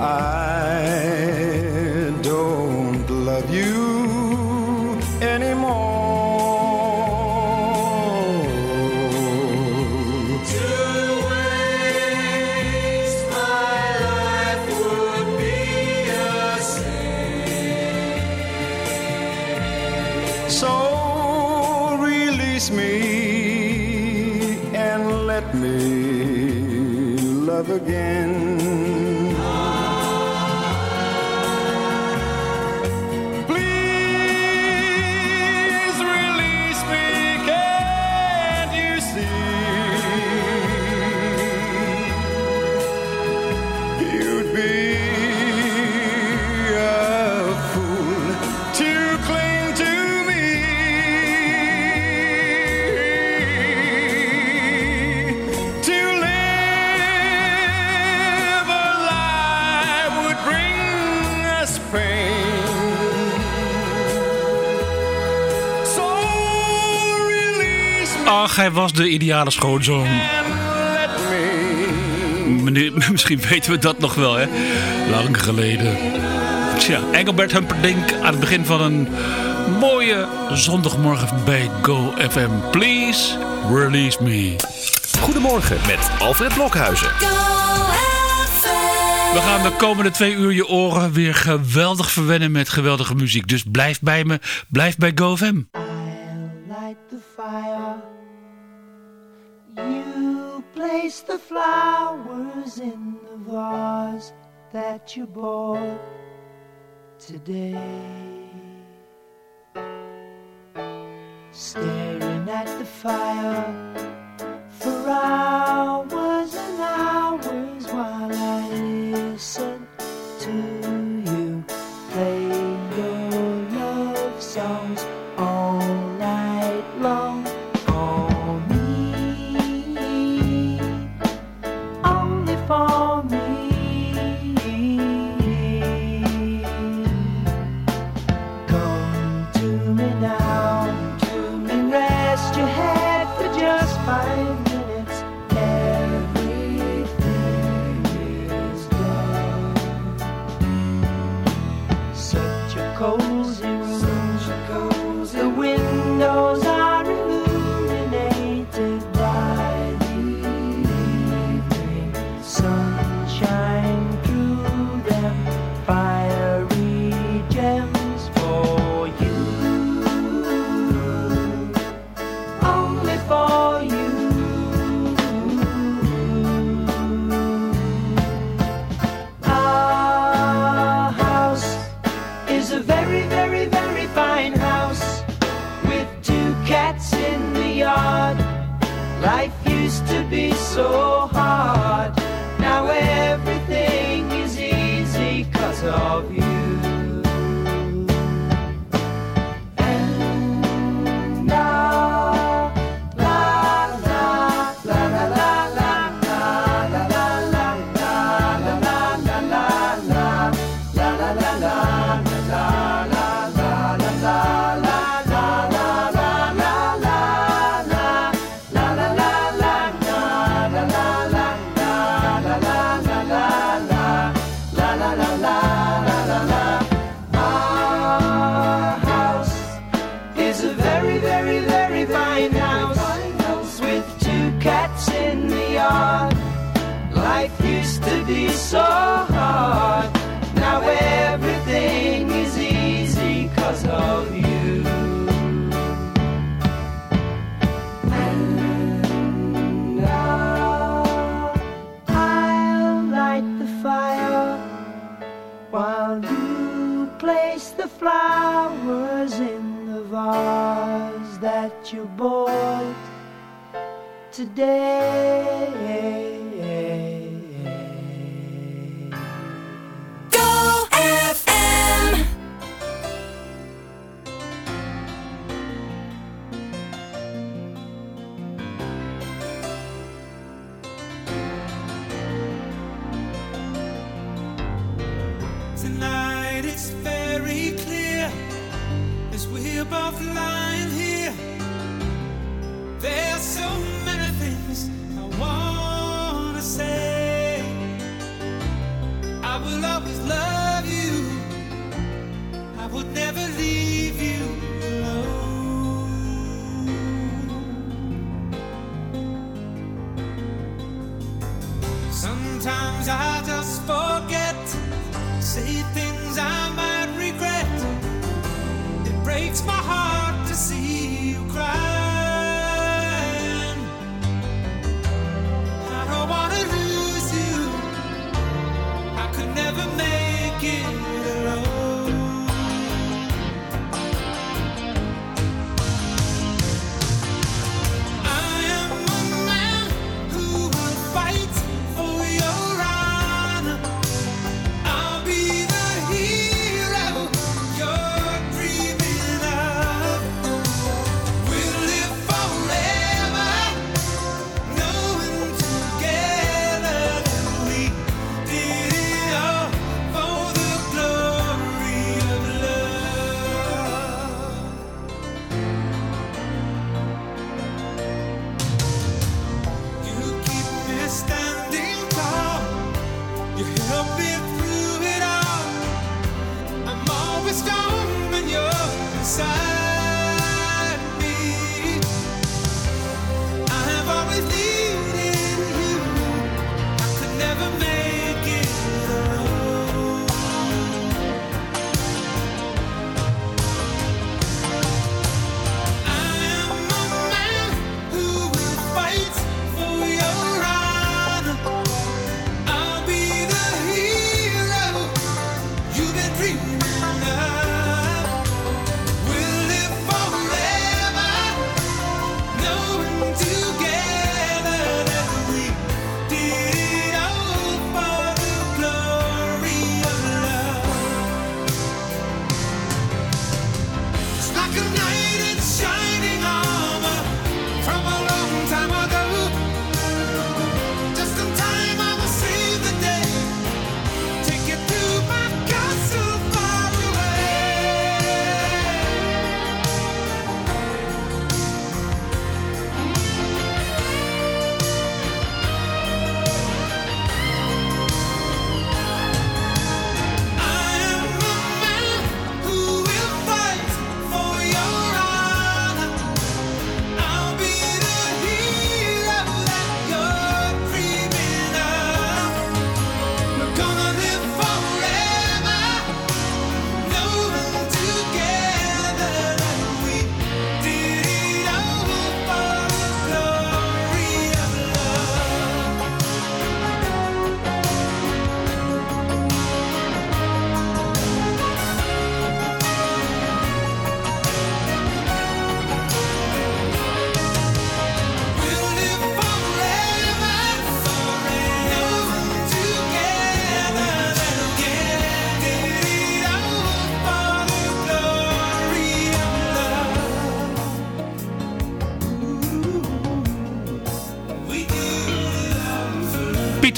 I don't love you. hij was de ideale schoonzoon. Misschien weten we dat nog wel, hè? Lang geleden. Tja, Engelbert Humperdinck aan het begin van een mooie zondagmorgen bij GoFM. Please release me. Goedemorgen met Alfred Blokhuizen. We gaan de komende twee uur je oren weer geweldig verwennen met geweldige muziek. Dus blijf bij me, blijf bij GoFM. Notice the flowers in the vase that you bought today. Staring at the fire today.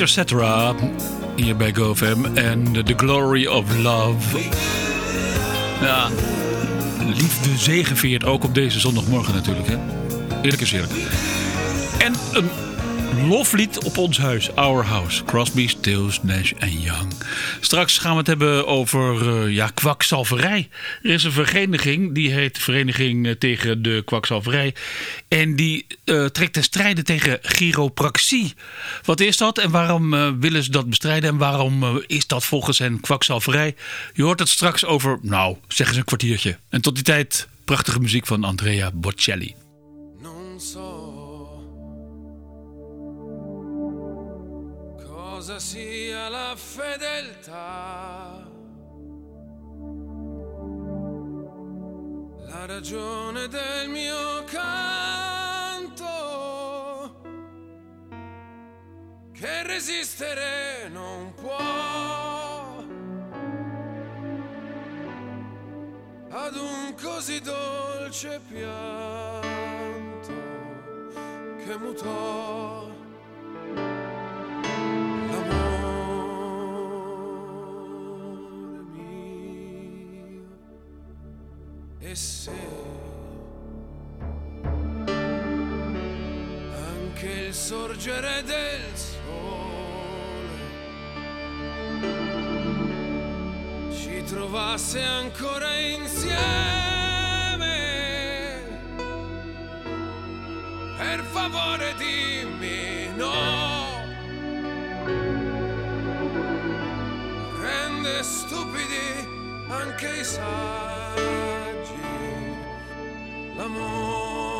Peter Cetera hier bij GoFam en The Glory of Love. Ja, liefde zegenfeert ook op deze zondagmorgen natuurlijk. Hè? Eerlijk is eerlijk. En een loflied op ons huis, Our House. Crosby, Stills, Nash en Young. Straks gaan we het hebben over uh, ja, kwakzalverij. Er is een vereniging, die heet Vereniging eh, tegen de Kwakzalverij. En die uh, trekt ten strijde tegen chiropraxie. Wat is dat en waarom willen ze dat bestrijden? En waarom is dat volgens hen kwakzalverij? Je hoort het straks over, nou, zeggen ze een kwartiertje. En tot die tijd prachtige muziek van Andrea Bocelli. Cosa sia la fedeltà. La ragione del mio canto che resistere non può ad un così dolce pianto che mutò e se anche il sorgere del sole ci trovasse ancora insieme per favore dimmi no. Rende stupidi anche i saggi l'amour.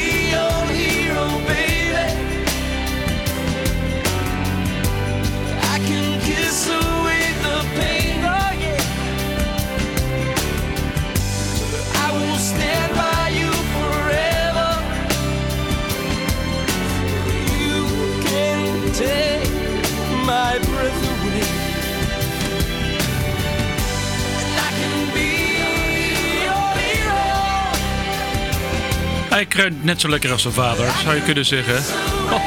Hij net zo lekker als zijn vader, zou je kunnen zeggen. Oh.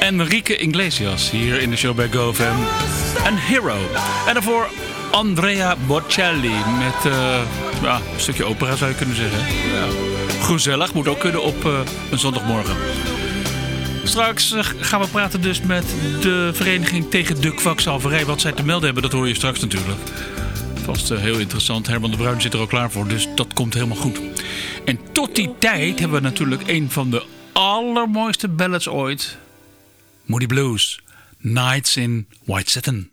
Enrique Iglesias, hier in de show bij GoFam. Een hero. En daarvoor Andrea Bocelli met eh, ja, een stukje opera, zou je kunnen zeggen. Ja. Gezellig, moet ook kunnen op eh, een zondagmorgen. Straks eh, gaan we praten dus met de vereniging tegen de kwakzalverij. Wat zij te melden hebben, dat hoor je straks natuurlijk. Vast heel interessant. Herman de Bruin zit er al klaar voor, dus dat komt helemaal goed. En tot die tijd hebben we natuurlijk een van de allermooiste ballads ooit. Moody Blues. Nights in White Satin.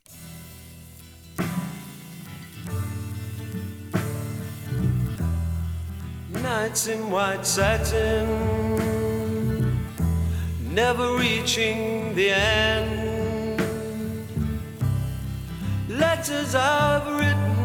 Nights in white satin, never reaching the end. Letters I've written,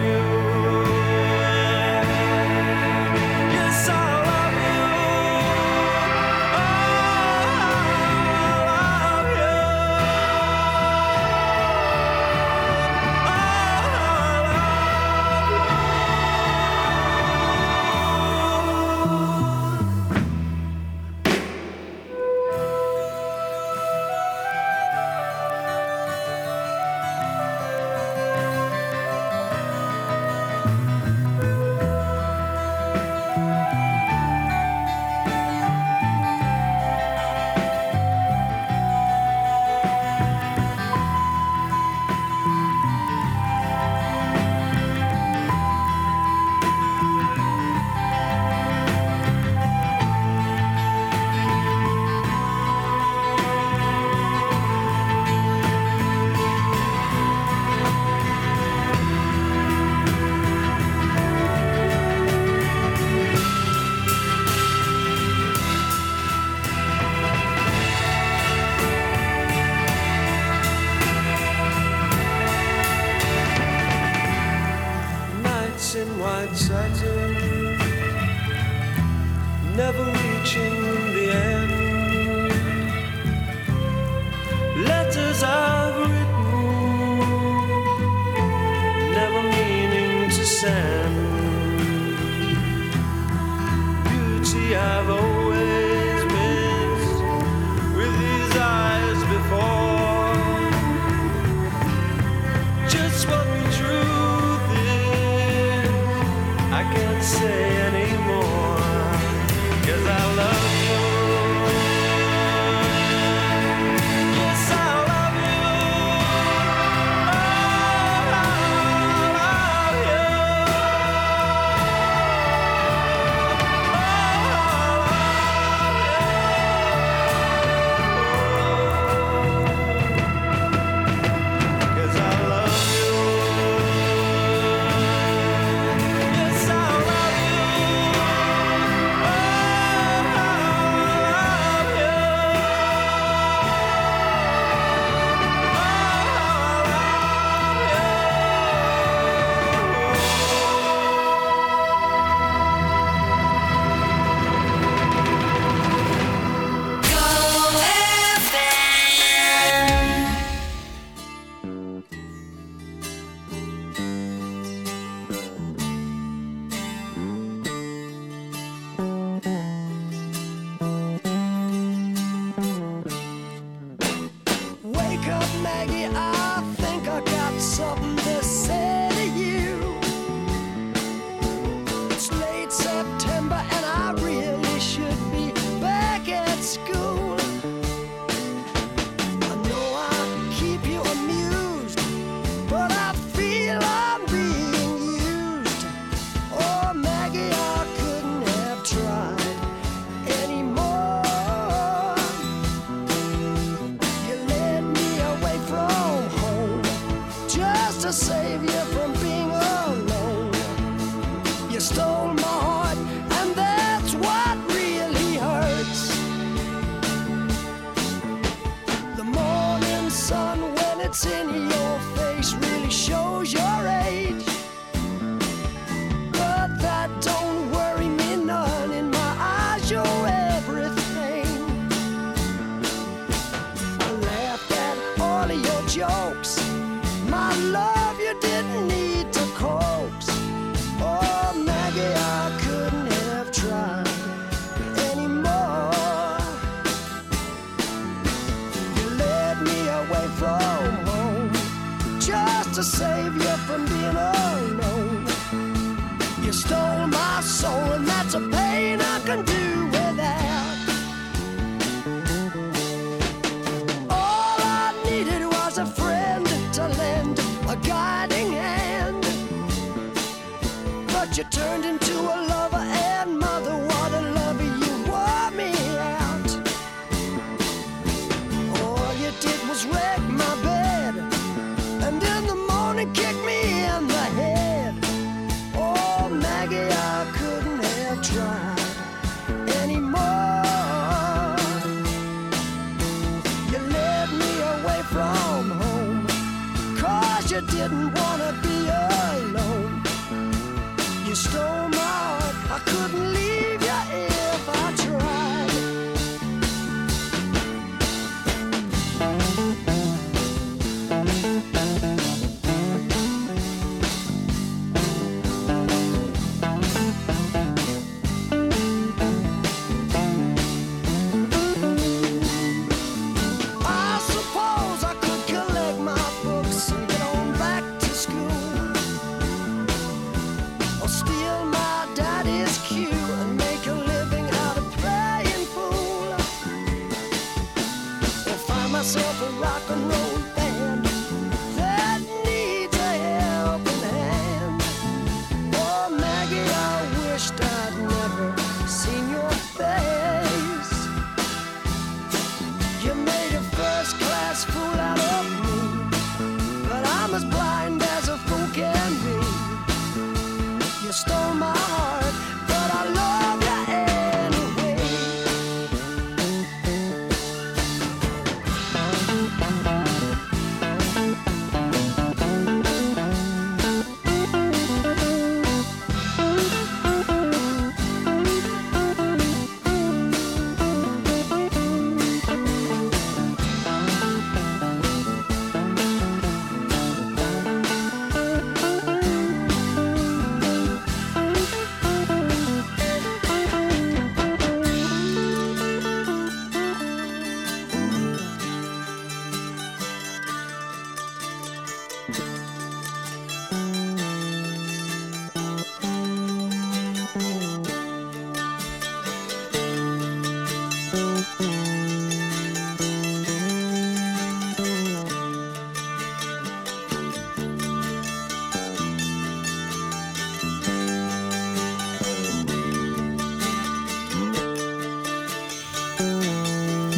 It's a pain I can't.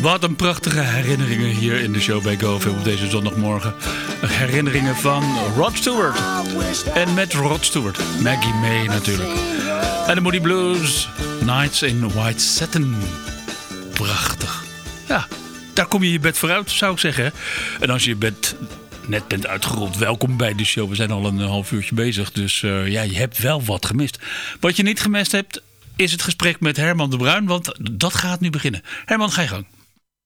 Wat een prachtige herinneringen hier in de show bij GoFilm op deze zondagmorgen. Herinneringen van Rod Stewart. En met Rod Stewart, Maggie May natuurlijk. En de Moody Blues, Nights in White Satin. Prachtig. Ja, daar kom je je bed vooruit, zou ik zeggen. En als je je bed net bent uitgerold, welkom bij de show. We zijn al een half uurtje bezig, dus eh, ja, je hebt wel wat gemist. Wat je niet gemist hebt, is het gesprek met Herman de Bruin, want dat gaat nu beginnen. Herman, ga je gang.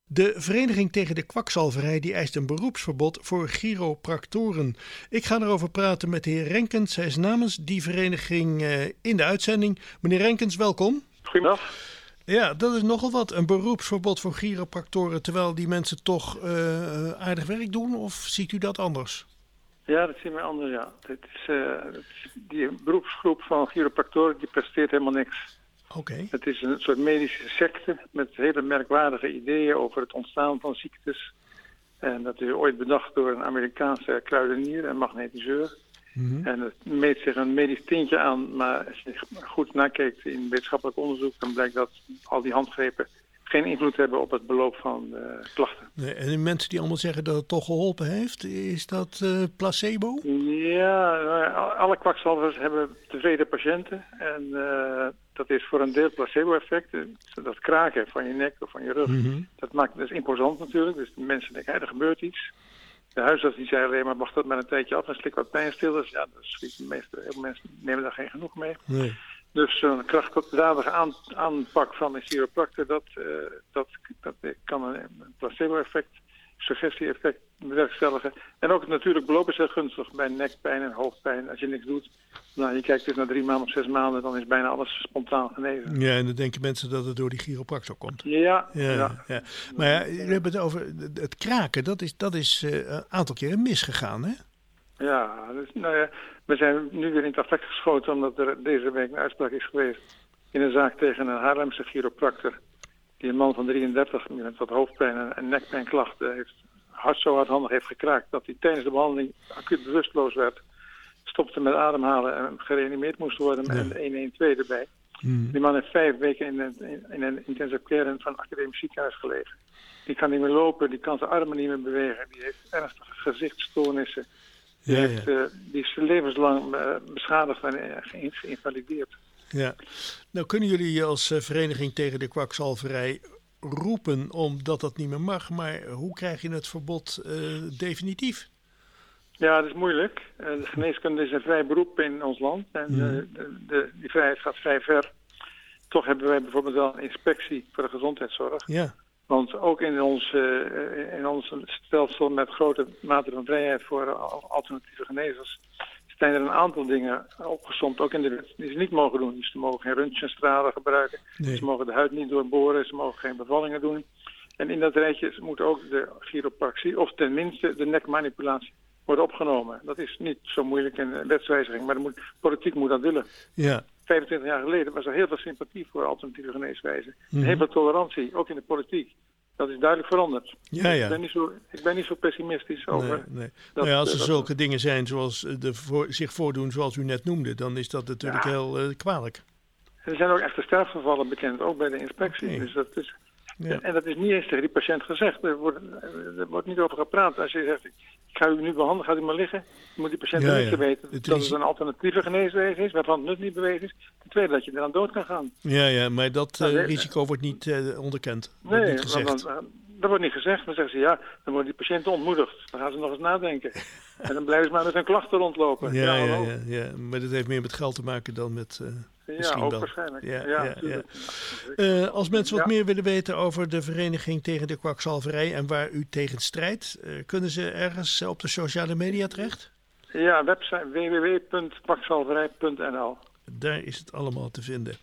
De Vereniging tegen de Kwakzalverij die eist een beroepsverbod voor chiropractoren. Ik ga erover praten met de heer Renkens. Hij is namens die vereniging eh, in de uitzending. Meneer Renkens, welkom. Goedemiddag. Ja, dat is nogal wat. Een beroepsverbod voor chiropractoren, terwijl die mensen toch eh, aardig werk doen? Of ziet u dat anders? Ja, dat zien we anders, ja. Is, eh, die beroepsgroep van chiropractoren die presteert helemaal niks. Het is een soort medische secte met hele merkwaardige ideeën over het ontstaan van ziektes. En dat is ooit bedacht door een Amerikaanse kruidenier en magnetiseur. En het meet zich een medisch tintje aan, maar als je goed nakijkt in wetenschappelijk onderzoek, dan blijkt dat al die handgrepen geen invloed hebben op het beloop van de klachten. Nee, en die mensen die allemaal zeggen dat het toch geholpen heeft, is dat eh, placebo? Ja, ja, alle kwakzalvers hebben tevreden patiënten. En eh, dat is voor een deel placebo-effect. Eh, Dat kraken van je nek of van je rug, dat, maakt, dat is imposant natuurlijk. Dus de mensen denken, er gebeurt iets. De huisarts die zei alleen maar, wacht dat maar een tijdje af en slik wat pijnstillers. Ja, de meeste mensen nemen daar geen genoeg mee. Nee. Dus zo'n krachtdadige aan, aanpak van een chiropractor, dat, eh, dat, dat kan een placebo-effect, suggestie-effect bewerkstelligen. En ook natuurlijk beloop is heel gunstig bij nekpijn en hoofdpijn. Als je niks doet, nou, je kijkt dus na drie maanden of zes maanden, dan is bijna alles spontaan genezen. Ja, en dan denken mensen dat het door die chiropractor komt. Ja, Ja, ja. ja. Maar ja, we hebben het over het kraken. Dat is, dat is eh, een aantal keren misgegaan, hè? Ja, dus, nou ja, we zijn nu weer in het affect geschoten omdat er deze week een uitspraak is geweest in een zaak tegen een Haarlemse chiropractor. Die een man van 33 met wat hoofdpijn en, en nekpijnklachten heeft hard zo hardhandig heeft gekraakt dat hij tijdens de behandeling acuut bewusteloos werd. Stopte met ademhalen en gereanimeerd moest worden met een 112 erbij. Die man heeft vijf weken in een, in, in een intensive care van een academisch ziekenhuis gelegen. Die kan niet meer lopen, die kan zijn armen niet meer bewegen. Die heeft ernstige gezichtsstoornissen. Die, Ja, heeft, eh, die is levenslang eh, beschadigd en eh, geïn- geïnvalideerd. Ja. Nou kunnen jullie als vereniging tegen de kwakzalverij roepen omdat dat niet meer mag. Maar hoe krijg je het verbod definitief? Ja, dat is moeilijk. De geneeskunde is een vrij beroep in ons land. En Mhm. de, de, die vrijheid gaat vrij ver. Toch hebben wij bijvoorbeeld wel een inspectie voor de gezondheidszorg. Ja. Want ook in ons, eh, in ons stelsel met grote mate van vrijheid voor al- alternatieve genezers zijn er een aantal dingen opgesomd, ook in de wet, die ze niet mogen doen. Dus ze mogen geen röntgenstralen gebruiken, Nee. ze mogen de huid niet doorboren, ze mogen geen bevallingen doen. En in dat rijtje moet ook de chiropractie, of tenminste de nekmanipulatie, worden opgenomen. Dat is niet zo moeilijk in een wetswijziging, maar de moet, politiek moet dat willen. Ja. 25 jaar geleden was er heel veel sympathie voor alternatieve geneeswijzen. Mhm. Heel veel tolerantie, ook in de politiek. Dat is duidelijk veranderd. Ja, ja. Ik, ben niet zo, ik ben niet zo pessimistisch over. Nee, nee. dat, nou ja, als eh, er dat- zulke dingen zijn zoals eh, de voor, zich voordoen zoals u net noemde, dan is dat natuurlijk Ja. heel eh, kwalijk. Er zijn ook echte sterfgevallen bekend, ook bij de inspectie. Dus dat is, Ja. en, en dat is niet eens tegen die patiënt gezegd. Er wordt, er wordt niet over gepraat. Als je zegt, ik ga u nu behandelen, gaat u maar liggen. Dan moet die patiënt Ja, niet ja. weten Het dat het een alternatieve geneeswijze is, waarvan het nut niet bewezen is. Ten tweede, dat je eraan dood kan gaan. Ja, ja, maar dat eh, Nou, nee, risico wordt niet eh, onderkend. Wordt Nee, niet gezegd. want dan- dat wordt niet gezegd. Dan zeggen ze, ja, dan worden die patiënten ontmoedigd. Dan gaan ze nog eens nadenken. en dan blijven ze maar met hun klachten rondlopen. ja, ja, ja, maar dat heeft meer met geld te maken dan met. Ja, ook waarschijnlijk. Ja, Ja, ja, natuurlijk. Eh, als mensen wat meer willen weten over de vereniging tegen de kwakzalverij en waar u tegen strijdt, eh, kunnen ze ergens eh, op de sociale media terecht? Ja, website www.kwakzalverij.nl. Daar is het allemaal te vinden.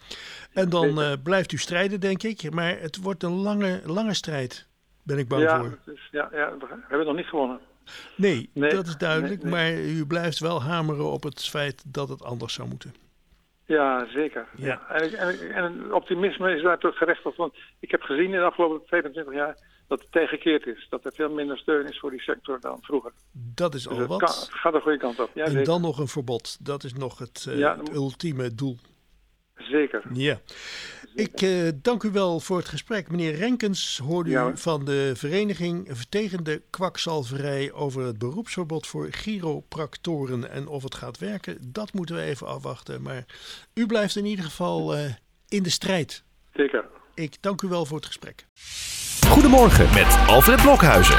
En dan blijft u strijden, denk ik. Maar het wordt een lange, lange strijd, ben ik bang ja, voor. Dus, ja, ja, we hebben nog niet gewonnen. Nee, Nee, dat is duidelijk. nee, nee. Maar u blijft wel hameren op het feit dat het anders zou moeten. Ja, zeker. Ja. Ja. En, en, en optimisme is daar toch gerechtigd. Want ik heb gezien in de afgelopen 25 jaar dat het tegenkeerd is. Dat er veel minder steun is voor die sector dan vroeger. Dat is Dus al wat. kan- gaat de goede kant op. Ja, en zeker. dan nog een verbod. Dat is nog het, eh, Ja, het ultieme doel. Zeker. Ja. Ik eh, dank u wel voor het gesprek. Meneer Renkens hoorde Ja, u van de Vereniging tegen de Kwakzalverij over het beroepsverbod voor chiropractoren. En of het gaat werken, dat moeten we even afwachten. Maar u blijft in ieder geval eh, in de strijd. Zeker. Ik dank u wel voor het gesprek. Goedemorgen met Alfred Blokhuizen.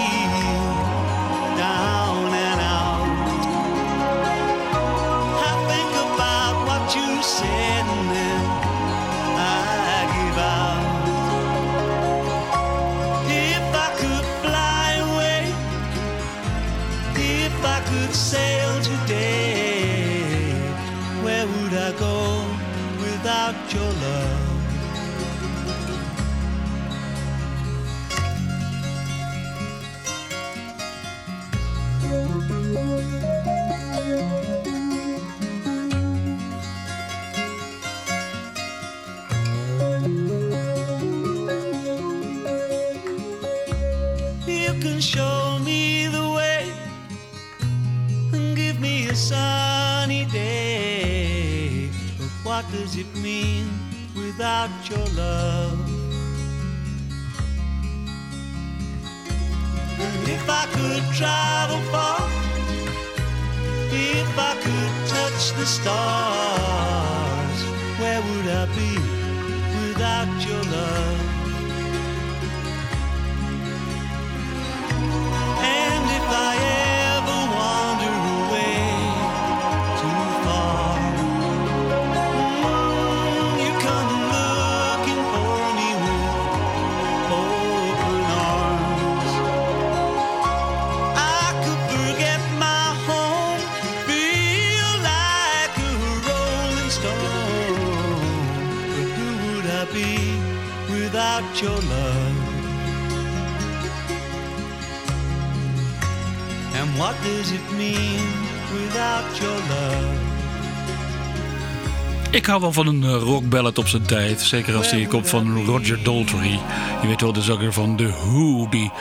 hou wel van een eh, rockballad op zijn tijd. Zeker als die komt van Roger Daltrey. Je weet wel, de zanger van The Who. Die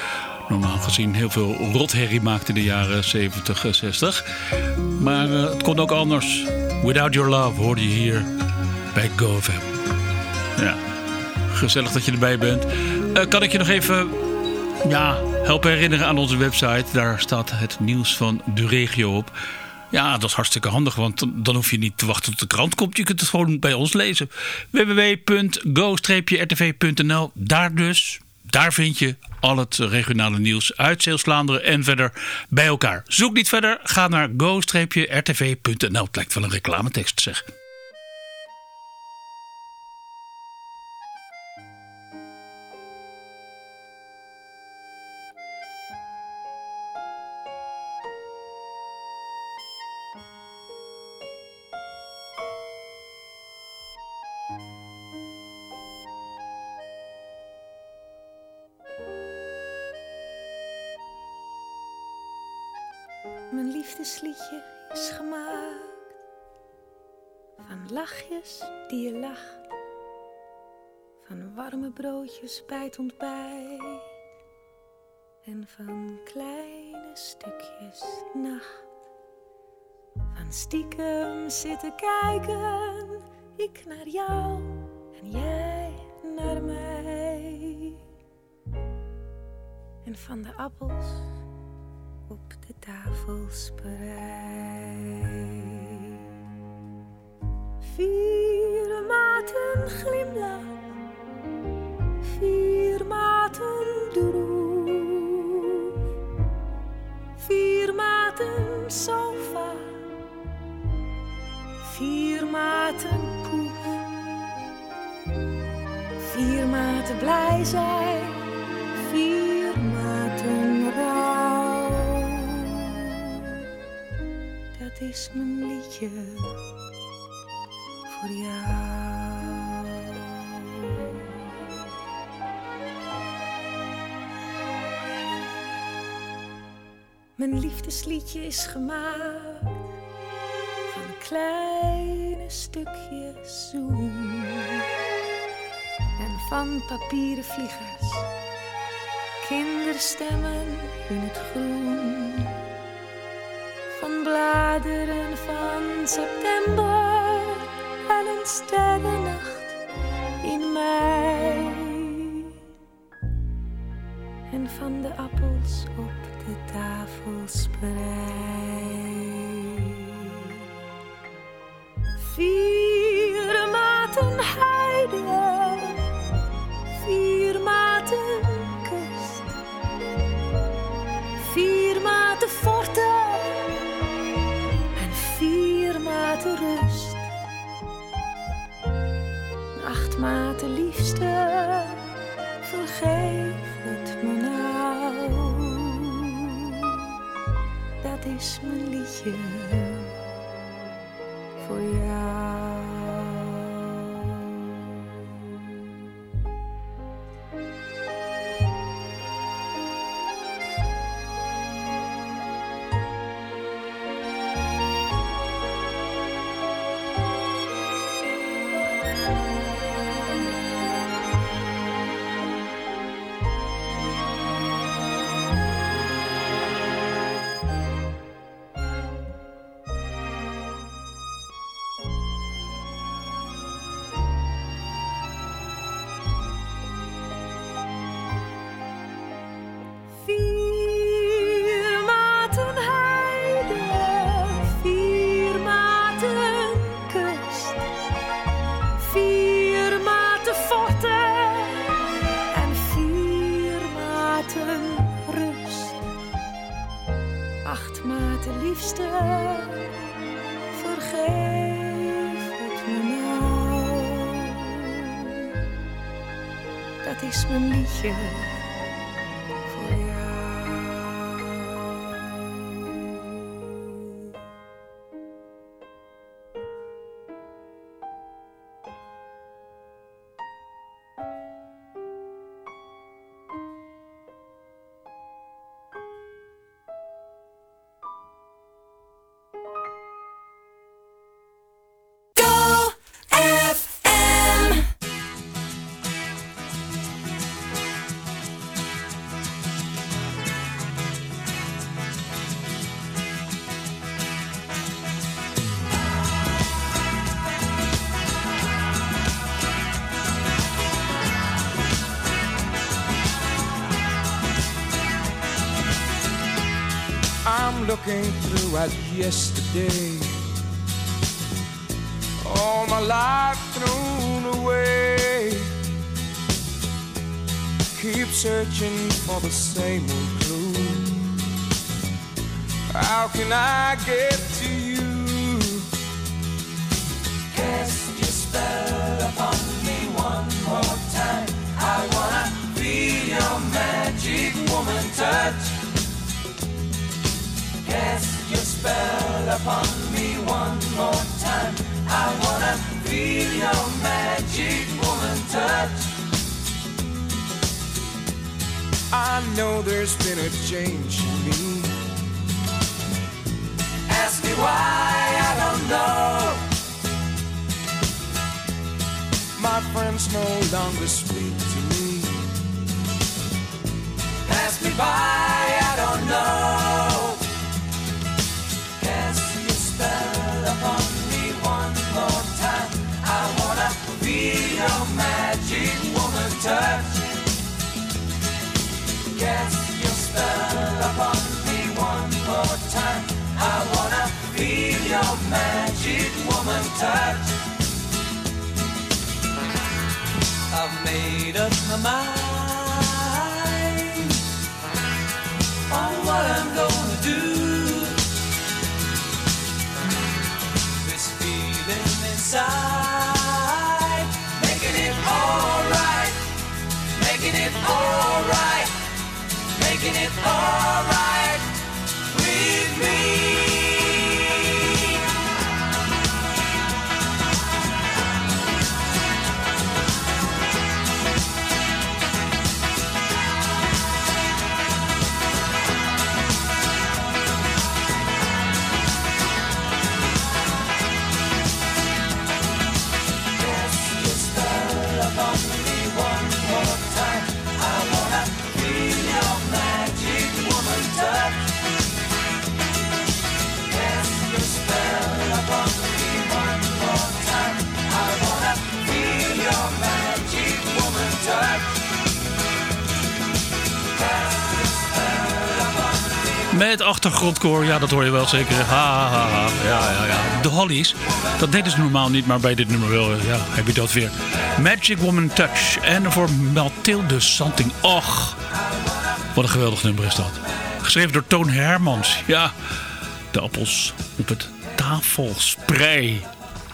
normaal gezien heel veel rotherrie maakte in de jaren 70, eh, 60. Maar eh, het kon ook anders. Without Your Love hoorde je hier bij GoFam. Ja, gezellig dat je erbij bent. Eh, kan ik je nog even ja, helpen herinneren aan onze website? Daar staat het nieuws van de regio op. Ja, dat is hartstikke handig, want dan- hoef je niet te wachten tot de krant komt. Je kunt het gewoon bij ons lezen. www.go-rtv.nl Daar dus, daar vind je al het regionale nieuws uit Zeeuws-Vlaanderen en verder bij elkaar. Zoek niet verder, ga naar go-rtv.nl. Het lijkt wel een reclametekst, zeg. Lachjes die je lacht, van warme broodjes bij het ontbijt en van kleine stukjes nacht. Van stiekem zitten kijken, ik naar jou en jij naar mij. En van de appels op de tafel spreid. Vier maten glimlach, vier maten droef, vier maten sofa, vier maten poef, vier maten blij zijn, vier maten rouw. Dat is mijn liedje Mijn liefdesliedje is gemaakt van kleine stukjes zoen en van papieren vliegers, kinderstemmen in het groen van bladeren van september sterrennacht in mei. En van de appels op de tafel spreid. Vergeef het me nou. Dat is mijn liedje looking through at yesterday. All my life thrown away. Keep searching for the same old clue. How can I get to you? I know there's been a change in me. Ask me why, I don't know. My friends no longer speak to me. Pass me by, I don't know. Cast your spell upon me one more time. I wanna wanna your magic woman touch. I've made up my mind on what I'm gonna do. This feeling inside, making it alright Met achtergrondkoor, ja, dat hoor je wel zeker. Ha, ha, ha. Ja, ja, ja. De Hollies, dat deden ze normaal niet, maar bij dit nummer wel. Ja, heb je dat weer. Magic Woman Touch. En voor Mathilde Santing. Och, wat een geweldig nummer is dat. Geschreven door Toon Hermans. Ja, de appels op het tafelspray.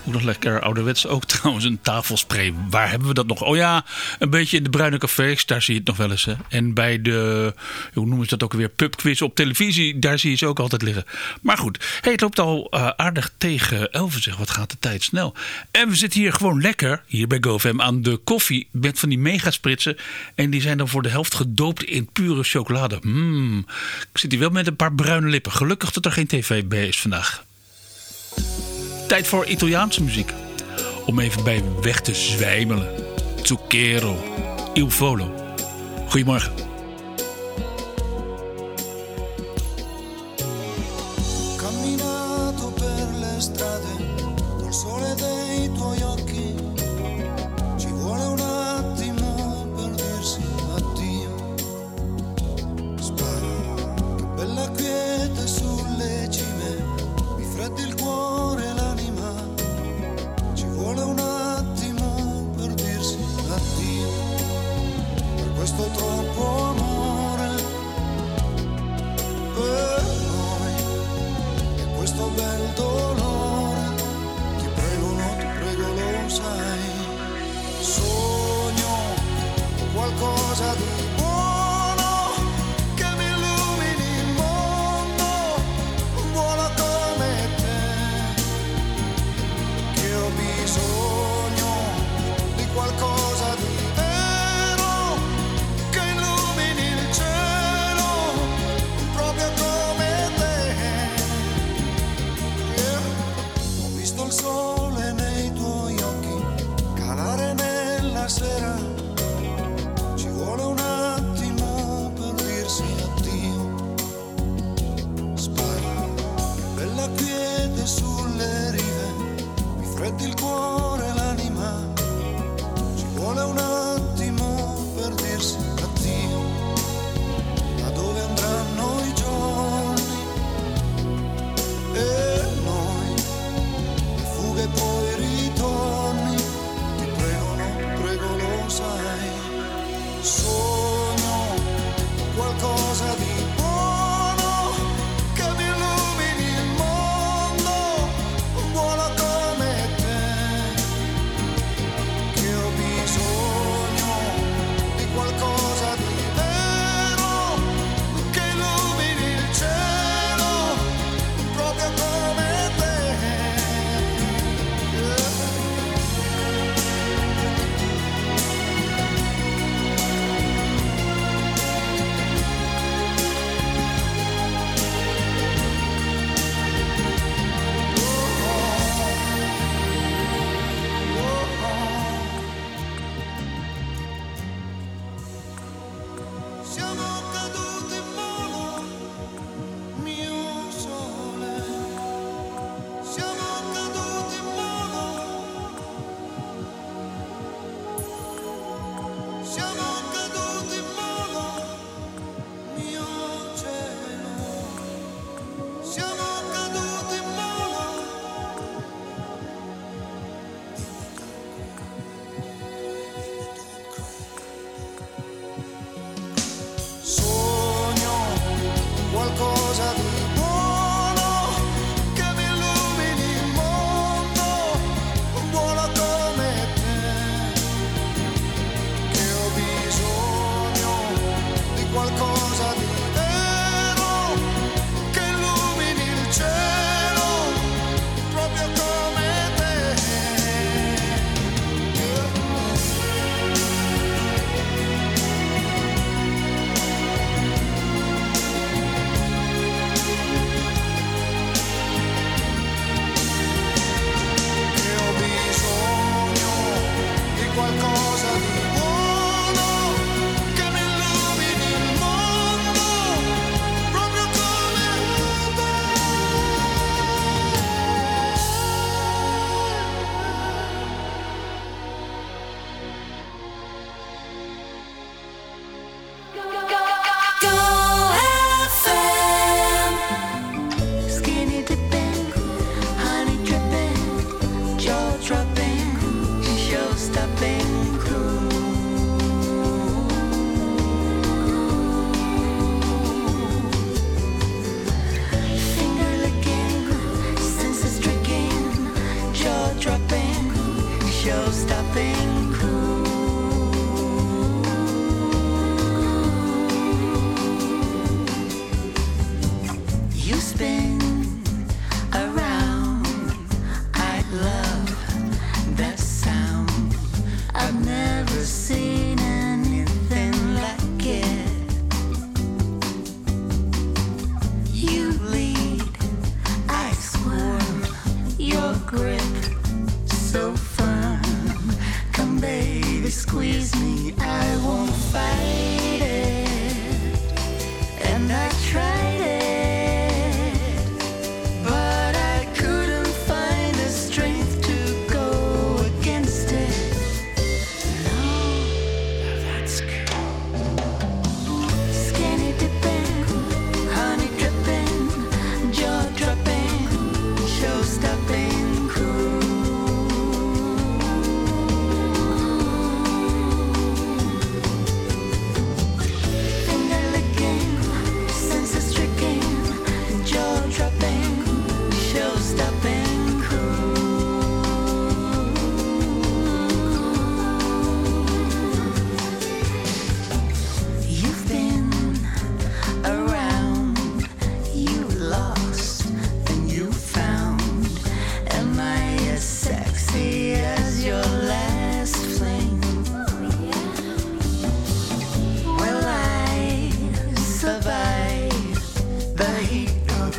Hoe nog lekker ouderwets ook trouwens, een tafelspray. Waar hebben we dat nog? Oh ja, een beetje in de bruine cafés, daar zie je het nog wel eens. Hè. En bij de, hoe noemen ze dat ook weer, pubquiz op televisie, daar zie je ze ook altijd liggen. Maar goed, hey, het loopt al eh, aardig tegen elf, zeg, wat gaat de tijd snel. En we zitten hier gewoon lekker, hier bij GoFam, aan de koffie met van die megaspritsen. En die zijn dan voor de helft gedoopt in pure chocolade. Mm. Ik zit hier wel met een paar bruine lippen. Gelukkig dat er geen tv bij is vandaag. Tijd voor Italiaanse muziek. Om even bij weg te zwijmelen. Zucchero, Il Volo. Goedemorgen.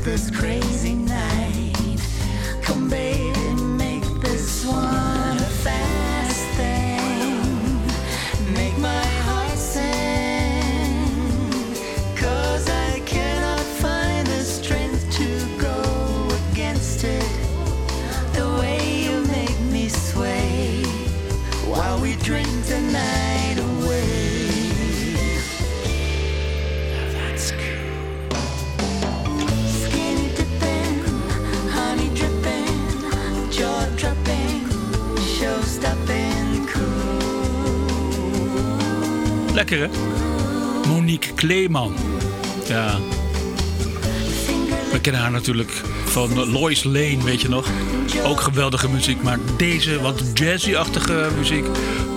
This crazy night? Kleeman. Ja. We kennen haar natuurlijk van Lois Lane, weet je nog? Ook geweldige muziek, maar deze wat jazzy-achtige muziek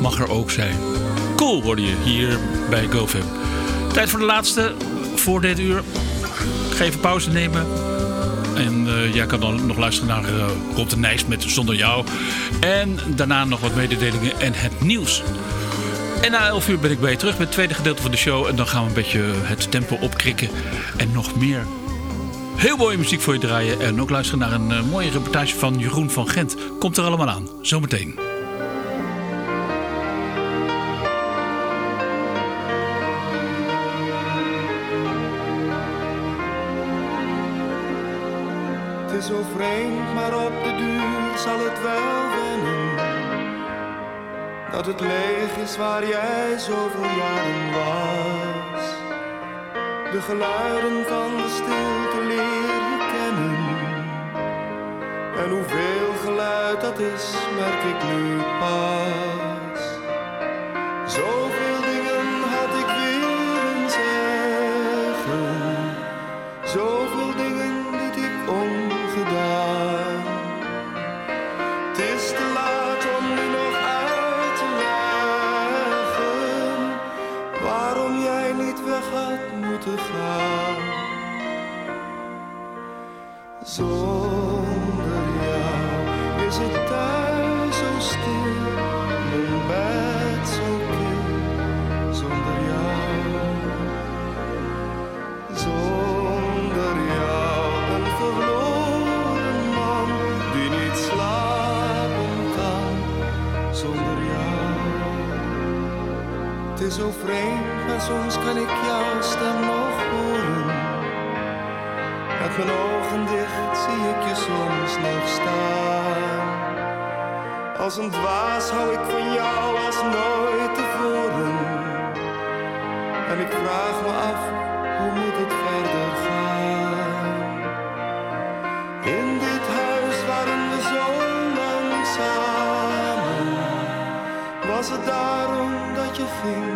mag er ook zijn. Cool hoorde je hier bij GoFam. Tijd voor de laatste voor dit uur. Ga even pauze nemen. En eh, jij kan dan nog luisteren naar eh, Rob de Nijs met Zonder Jou. En daarna nog wat mededelingen en het nieuws. En na 11 uur ben ik je terug met het tweede gedeelte van de show. En dan gaan we een beetje het tempo opkrikken. En nog meer heel mooie muziek voor je draaien. En ook luisteren naar een eh, mooie reportage van Jeroen van Gent. Komt er allemaal aan. Zometeen. Het is zo vreemd, maar op de duur zal het wel wennen. Dat het leeg is waar jij zoveel jaren was. De geluiden van de stilte leer je kennen. En hoeveel geluid dat is, merk ik nu pas. Kan ik jouw stem nog horen. Met mijn ogen dicht zie ik je soms nog staan. Als een dwaas hou ik van jou als nooit tevoren. En ik vraag me af, hoe moet het verder gaan? In dit huis waren we zo lang samen. Was het daarom dat je ging,